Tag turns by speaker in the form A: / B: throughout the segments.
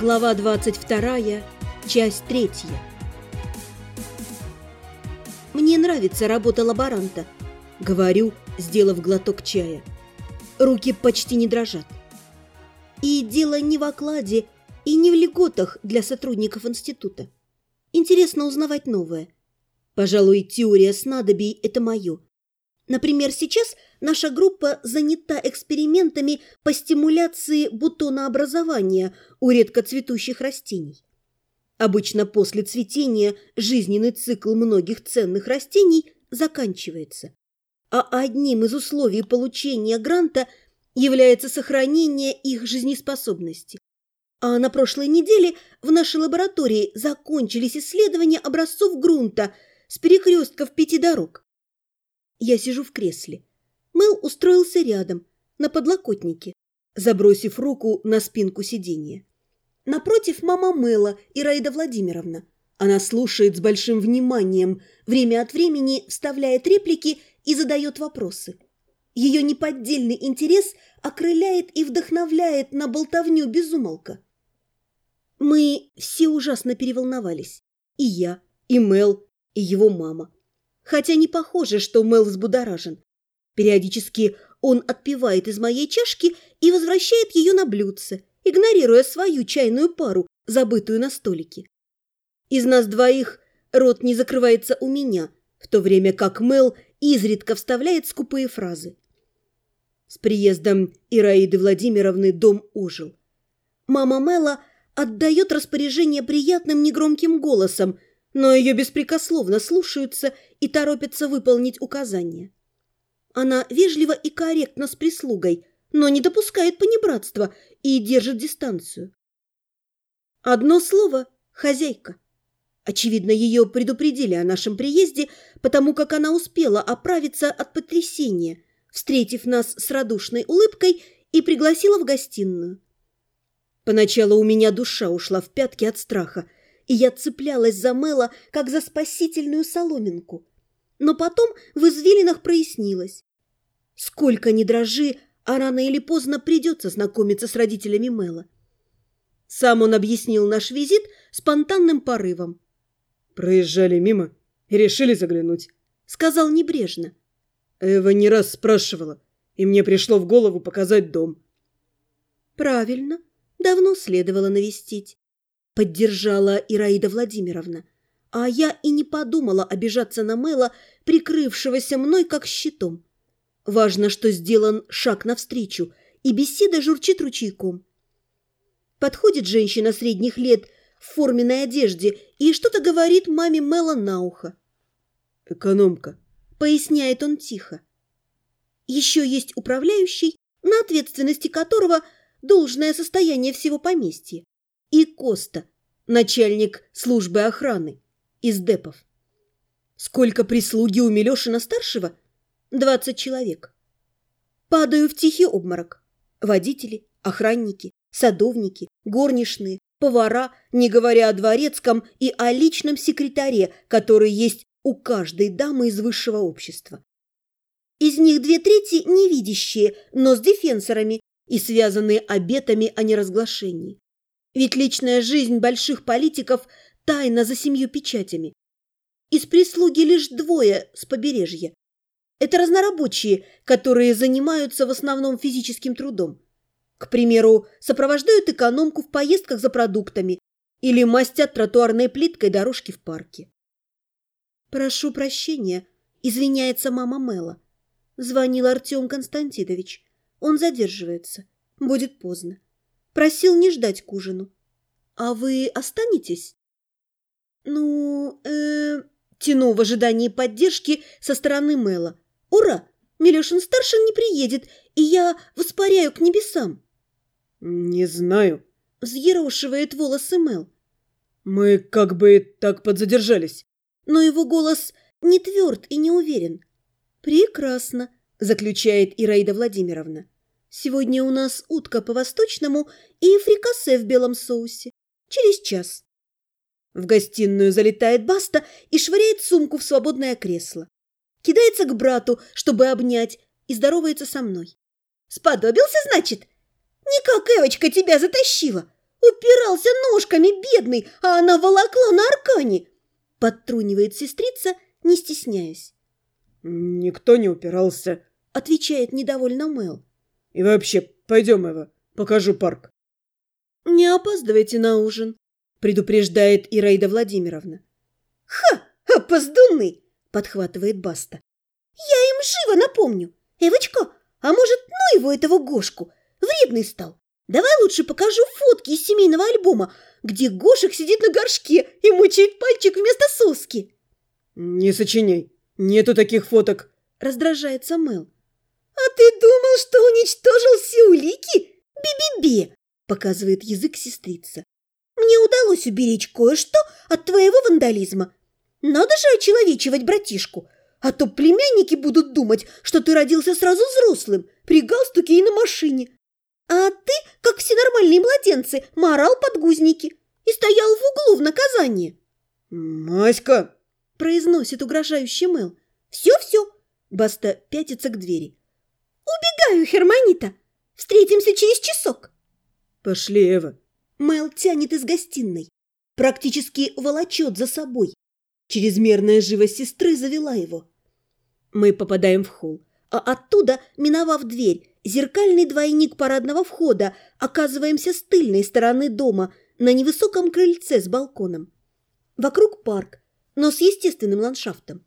A: Глава 22, часть 3. Мне нравится работа лаборанта, говорю, сделав глоток чая. Руки почти не дрожат. И дело не в окладе и не в льготах для сотрудников института. Интересно узнавать новое. Пожалуй, теория снадобий – это мое. Например, сейчас наша группа занята экспериментами по стимуляции бутонообразования у редкоцветущих растений. Обычно после цветения жизненный цикл многих ценных растений заканчивается, а одним из условий получения гранта является сохранение их жизнеспособности. А на прошлой неделе в нашей лаборатории закончились исследования образцов грунта с перекрестков пяти дорог. Я сижу в кресле. Мэл устроился рядом, на подлокотнике, забросив руку на спинку сиденья. Напротив мама Мэла и Раида Владимировна. Она слушает с большим вниманием, время от времени вставляет реплики и задает вопросы. Ее неподдельный интерес окрыляет и вдохновляет на болтовню безумолка. Мы все ужасно переволновались. И я, и Мел, и его мама хотя не похоже, что Мел взбудоражен. Периодически он отпивает из моей чашки и возвращает ее на блюдце, игнорируя свою чайную пару, забытую на столике. Из нас двоих рот не закрывается у меня, в то время как Мел изредка вставляет скупые фразы. С приездом Ираиды Владимировны дом ожил. Мама Мела отдает распоряжение приятным негромким голосом, но ее беспрекословно слушаются и торопятся выполнить указания. Она вежлива и корректна с прислугой, но не допускает понебратства и держит дистанцию. Одно слово – хозяйка. Очевидно, ее предупредили о нашем приезде, потому как она успела оправиться от потрясения, встретив нас с радушной улыбкой и пригласила в гостиную. Поначалу у меня душа ушла в пятки от страха – и я цеплялась за Мэла, как за спасительную соломинку. Но потом в извилинах прояснилось. Сколько ни дрожи, а рано или поздно придется знакомиться с родителями Мэла. Сам он объяснил наш визит спонтанным порывом.
B: «Проезжали мимо и решили заглянуть», —
A: сказал небрежно.
B: Эва не раз спрашивала, и мне пришло в голову показать дом.
A: «Правильно, давно следовало навестить поддержала Ираида Владимировна. А я и не подумала обижаться на Мэла, прикрывшегося мной как щитом. Важно, что сделан шаг навстречу, и беседа журчит ручейком. Подходит женщина средних лет в форменной одежде и что-то говорит маме Мэла на ухо.
B: «Экономка», —
A: поясняет он тихо. Еще есть управляющий, на ответственности которого должное состояние всего поместья и Коста, начальник службы охраны из депов. Сколько прислуги у Милешина-старшего? Двадцать человек. Падаю в тихий обморок. Водители, охранники, садовники, горничные, повара, не говоря о дворецком и о личном секретаре, который есть у каждой дамы из высшего общества. Из них две трети невидящие, но с дефенсорами и связанные обетами о неразглашении. Ведь личная жизнь больших политиков тайна за семью печатями. Из прислуги лишь двое с побережья. Это разнорабочие, которые занимаются в основном физическим трудом. К примеру, сопровождают экономку в поездках за продуктами или мастят тротуарной плиткой дорожки в парке. «Прошу прощения», — извиняется мама Мэла. Звонил Артем Константинович. Он задерживается. Будет поздно. Просил не ждать к ужину. А вы останетесь? Ну, э, тяну в ожидании поддержки со стороны Мэла. Ура! Милешин-старшин не приедет, и я воспаряю к небесам.
B: Не знаю.
A: Взъерошивает волосы Мэл.
B: Мы как бы так подзадержались.
A: Но его голос не тверд и не уверен. Прекрасно, заключает Ираида Владимировна. Сегодня у нас утка по-восточному и фрикасе в белом соусе. Через час. В гостиную залетает Баста и швыряет сумку в свободное кресло. Кидается к брату, чтобы обнять, и здоровается со мной. «Сподобился, значит? Никак Эвочка тебя затащила. Упирался ножками, бедный, а она волокла на аркане!» Подтрунивает сестрица, не стесняясь.
B: «Никто не упирался», —
A: отвечает недовольно Мэл.
B: «И вообще, пойдем, Эва, покажу парк».
A: «Не опаздывайте на ужин», — предупреждает Ираида Владимировна. «Ха! Опоздунный!» — подхватывает Баста. «Я им живо напомню. Эвочка, а может, ну его, этого Гошку? Вредный стал. Давай лучше покажу фотки из семейного альбома, где Гошек сидит на горшке и мучает пальчик вместо соски».
B: «Не сочиняй. Нету таких фоток», —
A: раздражается Мэл. «А ты думал, что уничтожил все улики? Би-би-би!» — показывает язык сестрица. «Мне удалось уберечь кое-что от твоего вандализма. Надо же очеловечивать братишку, а то племянники будут думать, что ты родился сразу взрослым, при галстуке и на машине. А ты, как все нормальные младенцы, морал подгузники и стоял в углу в наказание».
B: «Маська!»
A: – произносит угрожающий Мэл. «Все-все!» – Баста пятится к двери. «Убегаю, Херманита! Встретимся через часок!»
B: «Пошли, Эва!»
A: Мэл тянет из гостиной, практически волочет за собой. Чрезмерная живость сестры завела его. Мы попадаем в холл, а оттуда, миновав дверь, зеркальный двойник парадного входа, оказываемся с тыльной стороны дома на невысоком крыльце с балконом. Вокруг парк, но с естественным ландшафтом.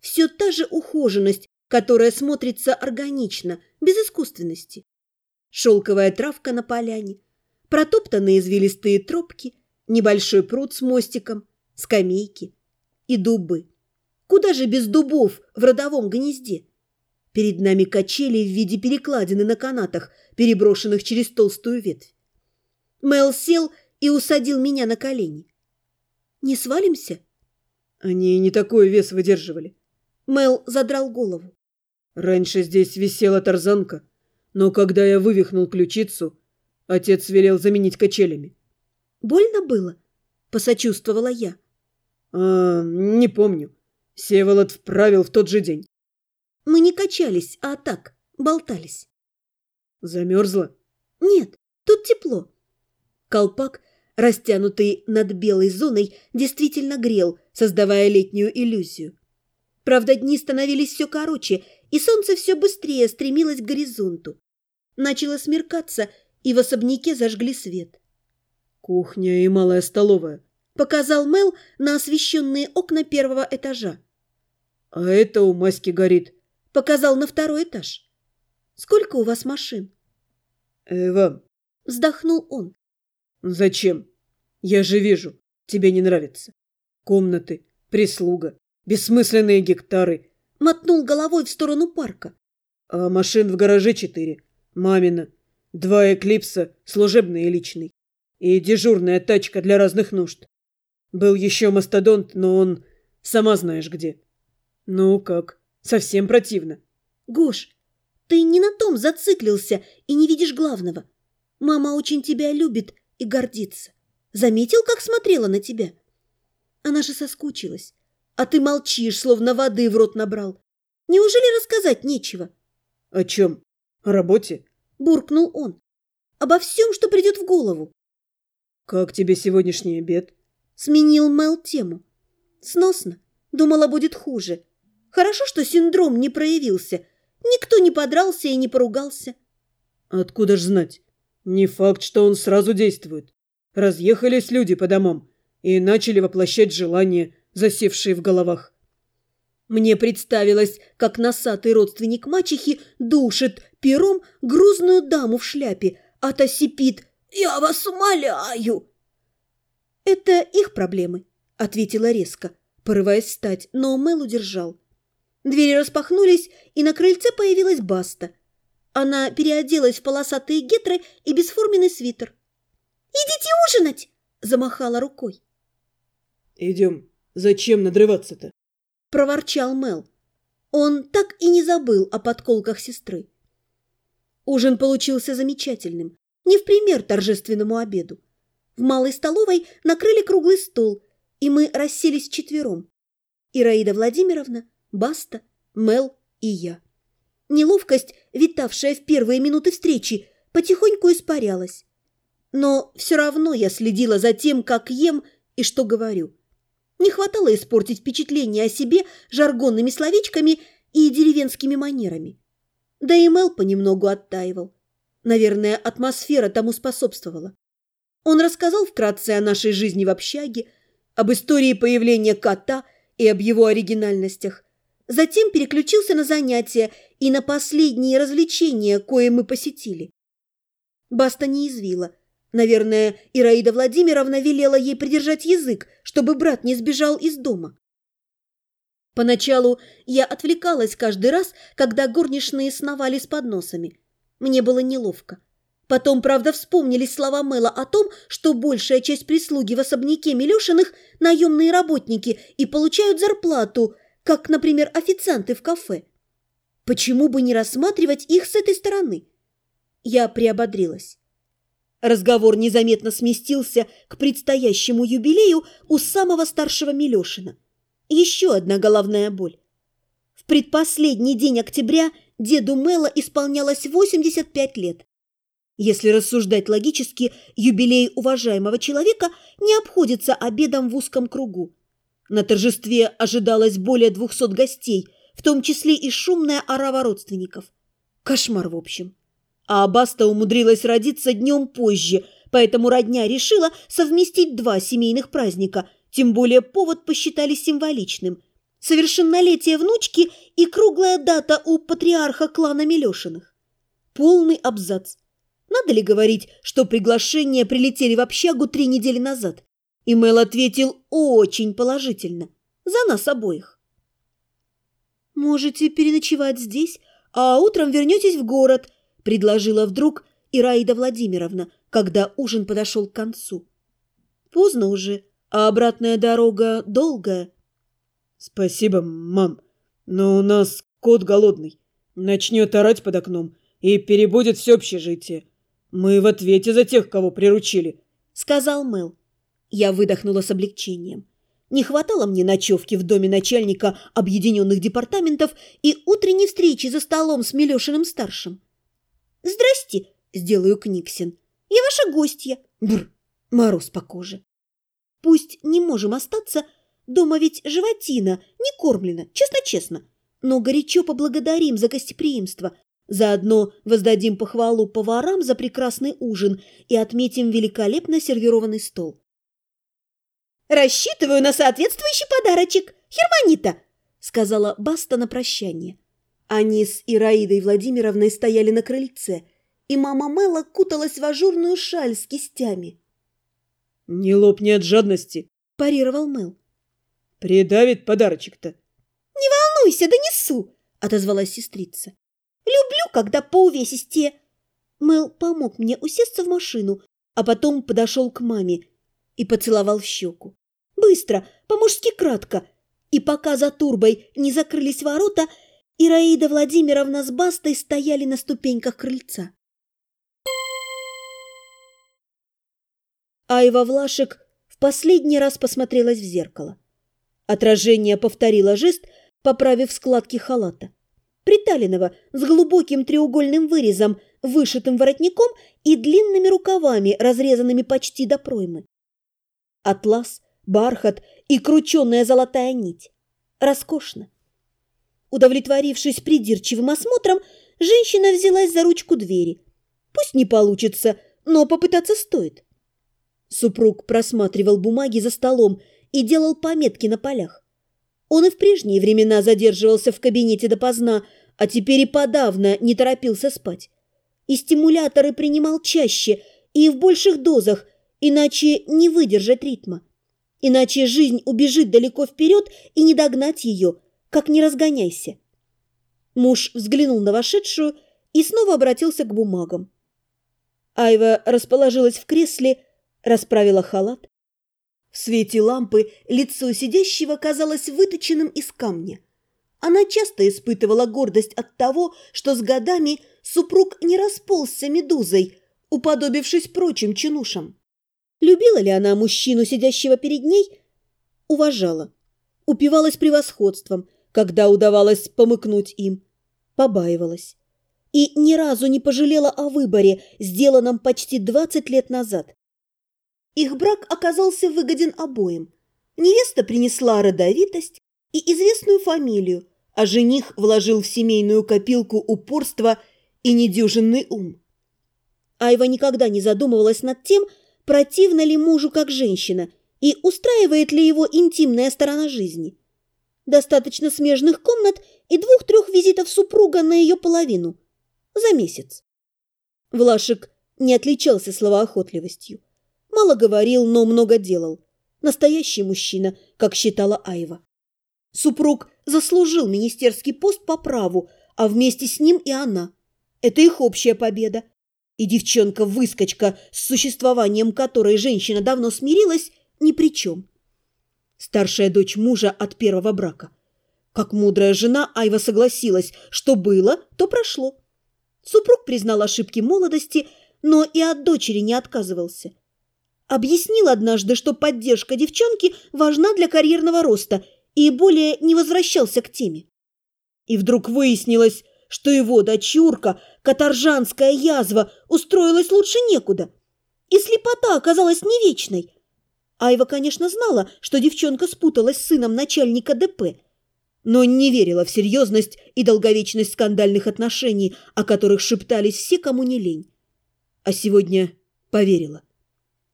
A: Все та же ухоженность, которая смотрится органично, без искусственности. Шелковая травка на поляне, протоптанные извилистые тропки, небольшой пруд с мостиком, скамейки и дубы. Куда же без дубов в родовом гнезде? Перед нами качели в виде перекладины на канатах, переброшенных через толстую ветвь. Мел сел и усадил меня на колени. «Не свалимся?»
B: Они не такой вес выдерживали.
A: Мел задрал голову.
B: Раньше здесь висела тарзанка, но когда я вывихнул ключицу, отец велел заменить качелями.
A: «Больно было?» – посочувствовала я.
B: «А, не помню. Севолод вправил в тот же день».
A: «Мы не качались, а так, болтались».
B: «Замерзла?»
A: «Нет, тут тепло». Колпак, растянутый над белой зоной, действительно грел, создавая летнюю иллюзию. Правда, дни становились все короче, и солнце все быстрее стремилось к горизонту. Начало смеркаться, и в особняке зажгли свет.
B: «Кухня и малая столовая», —
A: показал Мел на освещенные окна первого этажа.
B: «А это у Маськи горит», —
A: показал на второй этаж. «Сколько у вас машин?»
B: «Эва», —
A: вздохнул он.
B: «Зачем? Я же вижу, тебе не нравится. Комнаты, прислуга, бессмысленные гектары,
A: мотнул головой в сторону парка.
B: А машин в гараже четыре. Мамина. Два эклипса, служебный и личный. И дежурная тачка для разных нужд. Был еще мастодонт, но он... Сама знаешь где. Ну как, совсем противно.
A: Гош, ты не на том зациклился и не видишь главного. Мама очень тебя любит и гордится. Заметил, как смотрела на тебя? Она же соскучилась. А ты молчишь, словно воды в рот набрал. Неужели рассказать нечего?
B: — О чем? О работе?
A: — буркнул он. — Обо всем, что придет в голову.
B: — Как тебе сегодняшний обед?
A: — сменил Мел тему. — Сносно. Думала, будет хуже. Хорошо, что синдром не проявился. Никто не подрался и не поругался.
B: — Откуда ж знать? Не факт, что он сразу действует. Разъехались люди по домам и начали воплощать желания, засевшие в головах.
A: Мне представилось, как носатый родственник мачехи душит пером грузную даму в шляпе, а та сипит «Я вас умоляю!» «Это их проблемы», — ответила резко, порываясь встать, но Мэл удержал. Двери распахнулись, и на крыльце появилась Баста. Она переоделась в полосатые гетры и бесформенный свитер. «Идите ужинать!» – замахала рукой.
B: «Идем», Зачем надрываться-то?
A: Проворчал Мел. Он так и не забыл о подколках сестры. Ужин получился замечательным, не в пример торжественному обеду. В малой столовой накрыли круглый стол, и мы расселись четвером. Ираида Владимировна, Баста, Мел и я. Неловкость, витавшая в первые минуты встречи, потихоньку испарялась. Но все равно я следила за тем, как ем и что говорю. Не хватало испортить впечатление о себе жаргонными словечками и деревенскими манерами. Да и Мел понемногу оттаивал. Наверное, атмосфера тому способствовала. Он рассказал вкратце о нашей жизни в общаге, об истории появления кота и об его оригинальностях. Затем переключился на занятия и на последние развлечения, кое мы посетили. Баста не извила. Наверное, Ираида Владимировна велела ей придержать язык, чтобы брат не сбежал из дома. Поначалу я отвлекалась каждый раз, когда горничные сновали с подносами. Мне было неловко. Потом, правда, вспомнились слова Мэла о том, что большая часть прислуги в особняке Милешиных – наемные работники и получают зарплату, как, например, официанты в кафе. Почему бы не рассматривать их с этой стороны? Я приободрилась. Разговор незаметно сместился к предстоящему юбилею у самого старшего Милешина. Еще одна головная боль. В предпоследний день октября деду Мэла исполнялось 85 лет. Если рассуждать логически, юбилей уважаемого человека не обходится обедом в узком кругу. На торжестве ожидалось более двухсот гостей, в том числе и шумная орава родственников. Кошмар, в общем. А Абаста умудрилась родиться днем позже, поэтому родня решила совместить два семейных праздника, тем более повод посчитали символичным. Совершеннолетие внучки и круглая дата у патриарха клана Милешиных. Полный абзац. Надо ли говорить, что приглашения прилетели в общагу три недели назад? И Мэл ответил очень положительно. За нас обоих. «Можете переночевать здесь, а утром вернетесь в город», предложила вдруг Ираида Владимировна, когда ужин подошел к концу. «Поздно уже, а обратная дорога долгая».
B: «Спасибо, мам, но у нас кот голодный. Начнет орать под окном и перебудет все общежитие. «Мы в ответе за тех, кого приручили», —
A: сказал Мэл. Я выдохнула с облегчением. Не хватало мне ночевки в доме начальника объединенных департаментов и утренней встречи за столом с Милешиным-старшим. «Здрасте!» — сделаю Книксин. «Я ваша гостья!» Бр! Мороз по коже. «Пусть не можем остаться, дома ведь животина, не кормлена, честно-честно, но горячо поблагодарим за гостеприимство, Заодно воздадим похвалу поварам за прекрасный ужин и отметим великолепно сервированный стол. «Рассчитываю на соответствующий подарочек, Херманита!» сказала Баста на прощание. Они с Ираидой Владимировной стояли на крыльце, и мама Мэла куталась в ажурную шаль с кистями.
B: «Не лопни от жадности», –
A: парировал Мэл.
B: «Придавит подарочек-то».
A: «Не волнуйся, донесу», – отозвалась сестрица. Люблю, когда по увесистее. Мэл помог мне усесться в машину, а потом подошел к маме и поцеловал в щеку. Быстро, по-мужски кратко. И пока за турбой не закрылись ворота, Ираида Владимировна с Бастой стояли на ступеньках крыльца. Айва Влашек в последний раз посмотрелась в зеркало. Отражение повторило жест, поправив складки халата приталенного с глубоким треугольным вырезом, вышитым воротником и длинными рукавами, разрезанными почти до проймы. Атлас, бархат и крученная золотая нить. Роскошно. Удовлетворившись придирчивым осмотром, женщина взялась за ручку двери. Пусть не получится, но попытаться стоит. Супруг просматривал бумаги за столом и делал пометки на полях. Он и в прежние времена задерживался в кабинете допоздна, а теперь и подавно не торопился спать. И стимуляторы принимал чаще и в больших дозах, иначе не выдержать ритма. Иначе жизнь убежит далеко вперед и не догнать ее, как не разгоняйся. Муж взглянул на вошедшую и снова обратился к бумагам. Айва расположилась в кресле, расправила халат, в свете лампы лицо сидящего казалось выточенным из камня. Она часто испытывала гордость от того, что с годами супруг не расползся медузой, уподобившись прочим чинушам. Любила ли она мужчину, сидящего перед ней? Уважала. Упивалась превосходством, когда удавалось помыкнуть им. Побаивалась. и ни разу не пожалела о выборе, сделанном почти 20 лет назад. Их брак оказался выгоден обоим. Невеста принесла родовитость и известную фамилию, а жених вложил в семейную копилку упорство и недюжинный ум. Айва никогда не задумывалась над тем, противна ли мужу как женщина и устраивает ли его интимная сторона жизни. Достаточно смежных комнат и двух-трех визитов супруга на ее половину. За месяц. Влашек не отличался словоохотливостью. Мало говорил, но много делал. Настоящий мужчина, как считала Айва. Супруг заслужил министерский пост по праву, а вместе с ним и она. Это их общая победа. И девчонка-выскочка, с существованием которой женщина давно смирилась, ни при чем. Старшая дочь мужа от первого брака. Как мудрая жена, Айва согласилась, что было, то прошло. Супруг признал ошибки молодости, но и от дочери не отказывался. Объяснил однажды, что поддержка девчонки важна для карьерного роста и более не возвращался к теме. И вдруг выяснилось, что его дочурка, каторжанская язва, устроилась лучше некуда. И слепота оказалась не вечной. Айва, конечно, знала, что девчонка спуталась с сыном начальника ДП, но не верила в серьезность и долговечность скандальных отношений, о которых шептались все, кому не лень. А сегодня поверила.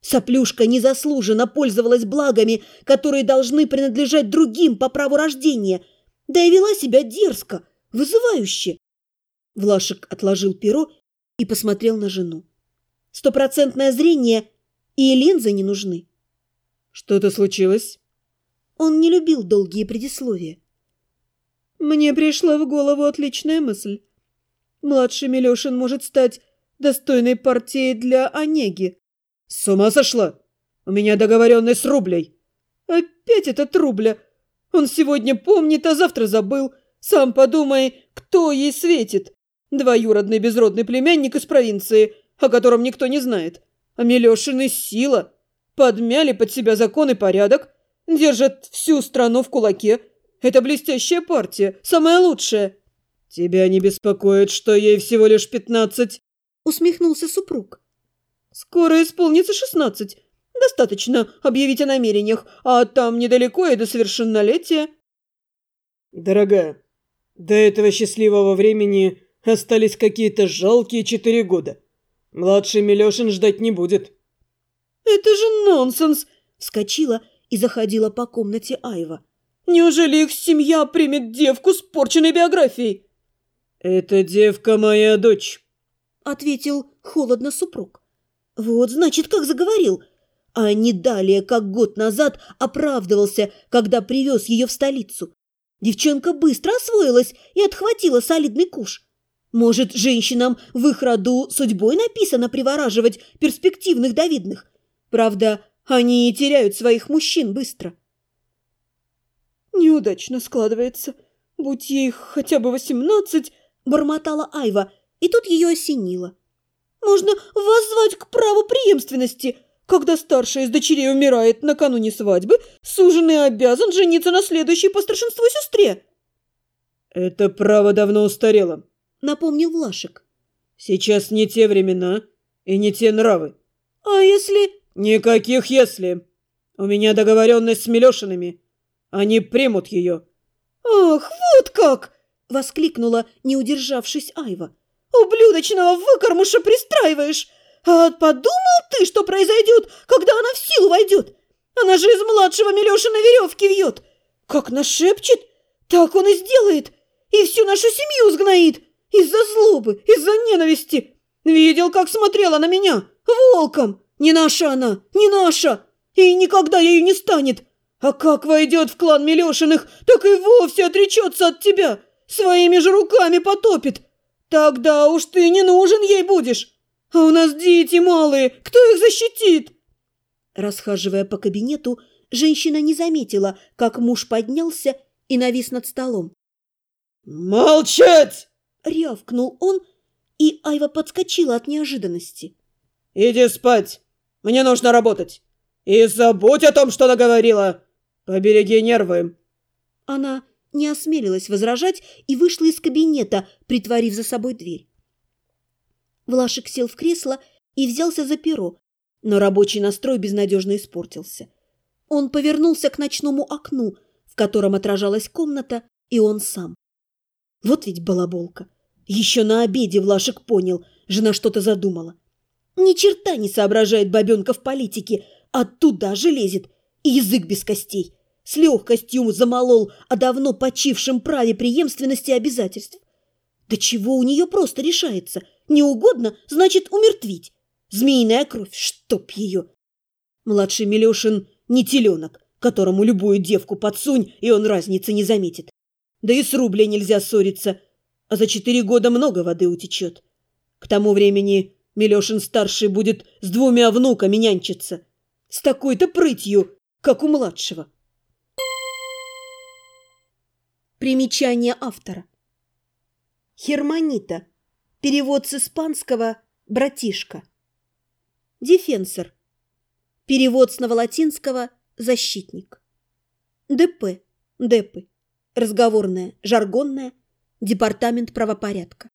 A: Соплюшка незаслуженно пользовалась благами, которые должны принадлежать другим по праву рождения, да и вела себя дерзко, вызывающе. Влашек отложил перо и посмотрел на жену. Стопроцентное зрение и линзы не нужны.
B: Что-то случилось?
A: Он не любил долгие предисловия.
B: Мне пришла в голову отличная мысль. Младший Милешин может стать достойной партией для Онеги. «С ума сошла? У меня договоренность с Рублей». «Опять этот Рубля. Он сегодня помнит, а завтра забыл. Сам подумай, кто ей светит. Двоюродный безродный племянник из провинции, о котором никто не знает. А Милешины сила. Подмяли под себя закон и порядок. Держат всю страну в кулаке. Это блестящая партия, самая лучшая». «Тебя не беспокоит, что ей всего лишь пятнадцать?»
A: усмехнулся супруг.
B: «Скоро исполнится шестнадцать. Достаточно объявить о намерениях, а там недалеко и до совершеннолетия». «Дорогая, до этого счастливого времени остались какие-то жалкие четыре года. Младший Милешин ждать не будет». «Это же нонсенс!» – вскочила и заходила по комнате Айва. «Неужели их семья примет девку с порченной биографией?» «Это девка моя дочь», – ответил холодно супруг.
A: Вот, значит, как заговорил. А не далее, как год назад, оправдывался, когда привез ее в столицу. Девчонка быстро освоилась и отхватила солидный куш. Может, женщинам в их роду судьбой написано привораживать перспективных Давидных. Правда, они и теряют своих мужчин быстро.
B: Неудачно складывается. Будь ей хотя бы восемнадцать,
A: бормотала Айва, и тут ее осенило. Можно воззвать к праву преемственности. Когда старшая из дочерей умирает накануне свадьбы, суженый обязан жениться на следующей по старшинству сестре.
B: Это право давно устарело,
A: напомнил Влашек.
B: Сейчас не те времена и не те нравы.
A: А если...
B: Никаких «если». У меня договоренность с Милешинами. Они примут ее.
A: Ах, вот как! Воскликнула, не удержавшись Айва. Ублюдочного выкормыша пристраиваешь! А подумал ты, что произойдет, когда она в силу войдет? Она же из младшего Милешина веревки вьет. Как нашепчет, так он и сделает. И всю нашу семью сгноит. Из-за злобы, из-за ненависти. Видел, как смотрела на меня. Волком. Не наша она, не наша. И никогда ею не станет. А как войдет в клан Милешиных, так и вовсе отречется от тебя. Своими же руками потопит. Тогда уж ты не нужен ей будешь. А у нас дети малые, кто их защитит? Расхаживая по кабинету, женщина не заметила, как муж поднялся и навис над столом.
B: «Молчать!»
A: — рявкнул он, и Айва подскочила от неожиданности.
B: «Иди спать! Мне нужно работать! И забудь о том, что наговорила! Побереги нервы!»
A: Она не осмелилась возражать и вышла из кабинета, притворив за собой дверь. Влашек сел в кресло и взялся за перо, но рабочий настрой безнадежно испортился. Он повернулся к ночному окну, в котором отражалась комната, и он сам. Вот ведь балаболка. Еще на обеде Влашек понял, жена что-то задумала. Ни черта не соображает бабенка в политике, а туда же лезет, и язык без костей. С легкостью замолол о давно почившем праве преемственности обязательств. Да чего у нее просто решается? Не угодно, значит, умертвить. Змеиная кровь, чтоб ее. Младший Милешин не теленок, которому любую девку подсунь, и он разницы не заметит. Да и с рубля нельзя ссориться, а за четыре года много воды утечет. К тому времени Милешин-старший будет с двумя внуками нянчиться. С такой-то прытью, как у младшего. Примечание автора. Херманита. Перевод с испанского «братишка». Дефенсор. Перевод с новолатинского «защитник». ДП. ДЭПы. Разговорное, жаргонное. Департамент правопорядка.